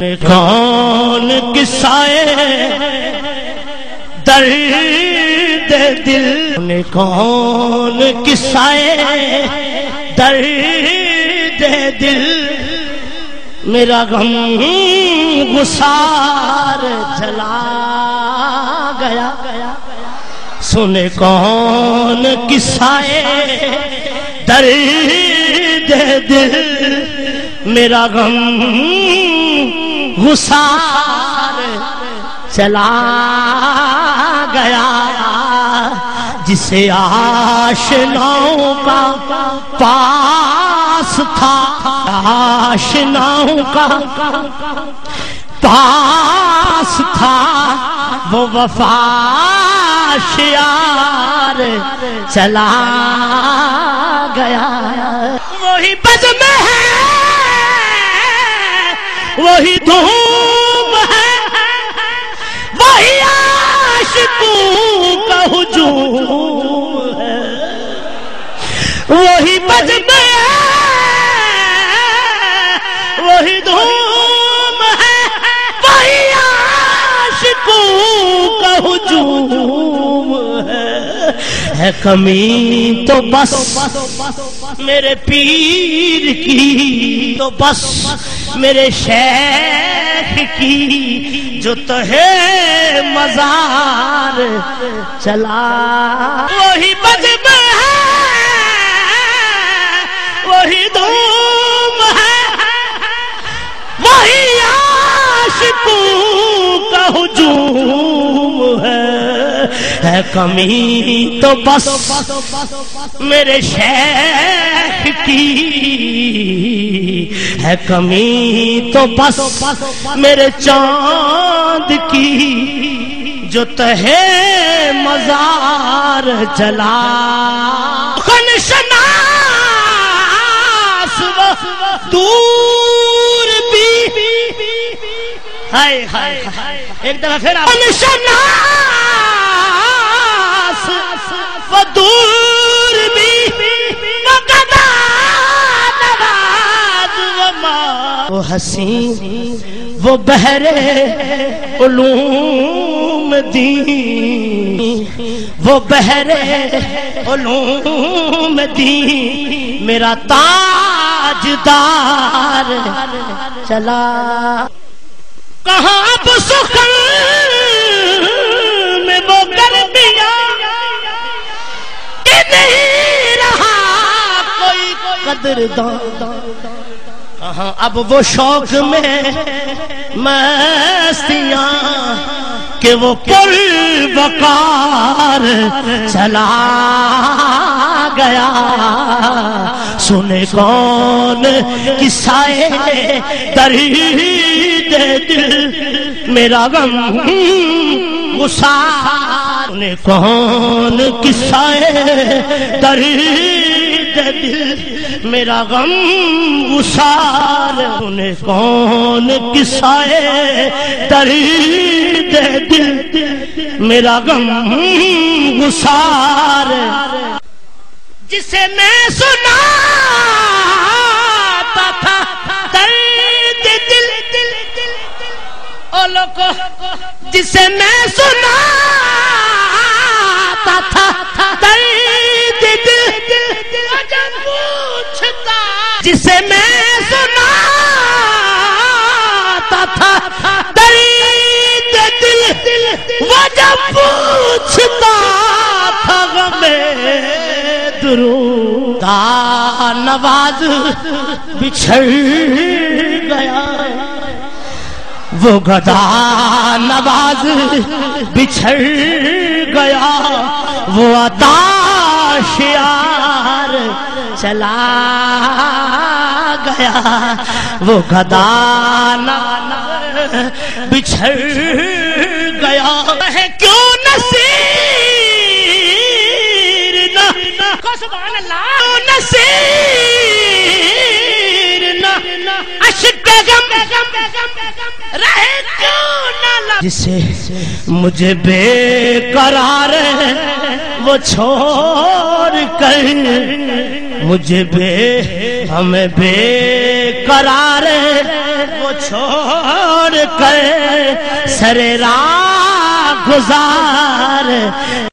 کون کسائے درد دل کون کسائے درد دل میرا غم گسار جلا گیا۔ سنے کون کسائے درد دل میرا غم گسار چلا گیا، جسے آشناؤں کا پاس تھا آشناؤں کا پاس تھا، وہ وفا شیار چلا گیا۔ وہی بد میں ہے وہی دھوم ہے، وہی عاشقوں کا ہجوم ہے۔ وہی بجم ہے، وہی دھوم ہے، وہی عاشقوں کا ہجوم ہے۔ ہے کمی تو بس، میرے پیر کی تو بس۔ میرے شیخ کی جو تو ہے مزار چلا۔ وہی بجم ہے وہی دھوم ہے کمی، تو بس میرے شیخ کی۔ ہے کمی، تو بس میرے چاند کی۔ جو تہے مزار جلا۔ دور بھی۔ ہائے ہائے ایک دفعہ پھر آپ۔ وہ دور بھی وہ حسین وہ بہرے علوم دین۔ وہ بہرے علوم دین۔ میرا تاجدار چلا۔ کہاں اب سخن میں وہ کر دیا؟ نہیں رہا کوئی قدر دان اب وہ شوق میں مستیاں کہ وہ پل بکار چلا گیا۔ سنے کون کسائے درید دل، میرا غم گسار کون کسائے درید دل، میرا غم گسار انہیں کون کسائے درید دل، میرا غم گسار جسے میں سنا تھا، درد دل او لوگو جسے میں سنا تھا پوچھتا۔ جسے میں سنا تھا دل وہ جب پوچھتا تھا۔ درو دا نواز، بچھڑ گیا۔ وہ گدا نواز بچھڑ گیا، وہ عطا شیار چلا گیا۔ وہ گدا بچھڑ گیا۔ ہے کیوں نصیر؟ سبحان اللہ نصیر؟ عشق غم رہے کیوں نہ جسے مجھے بے قرار وہ چھوڑ کر مجھے بے ہمیں بے قرار وہ چھوڑ چھوڑ کر سر راہ گزار۔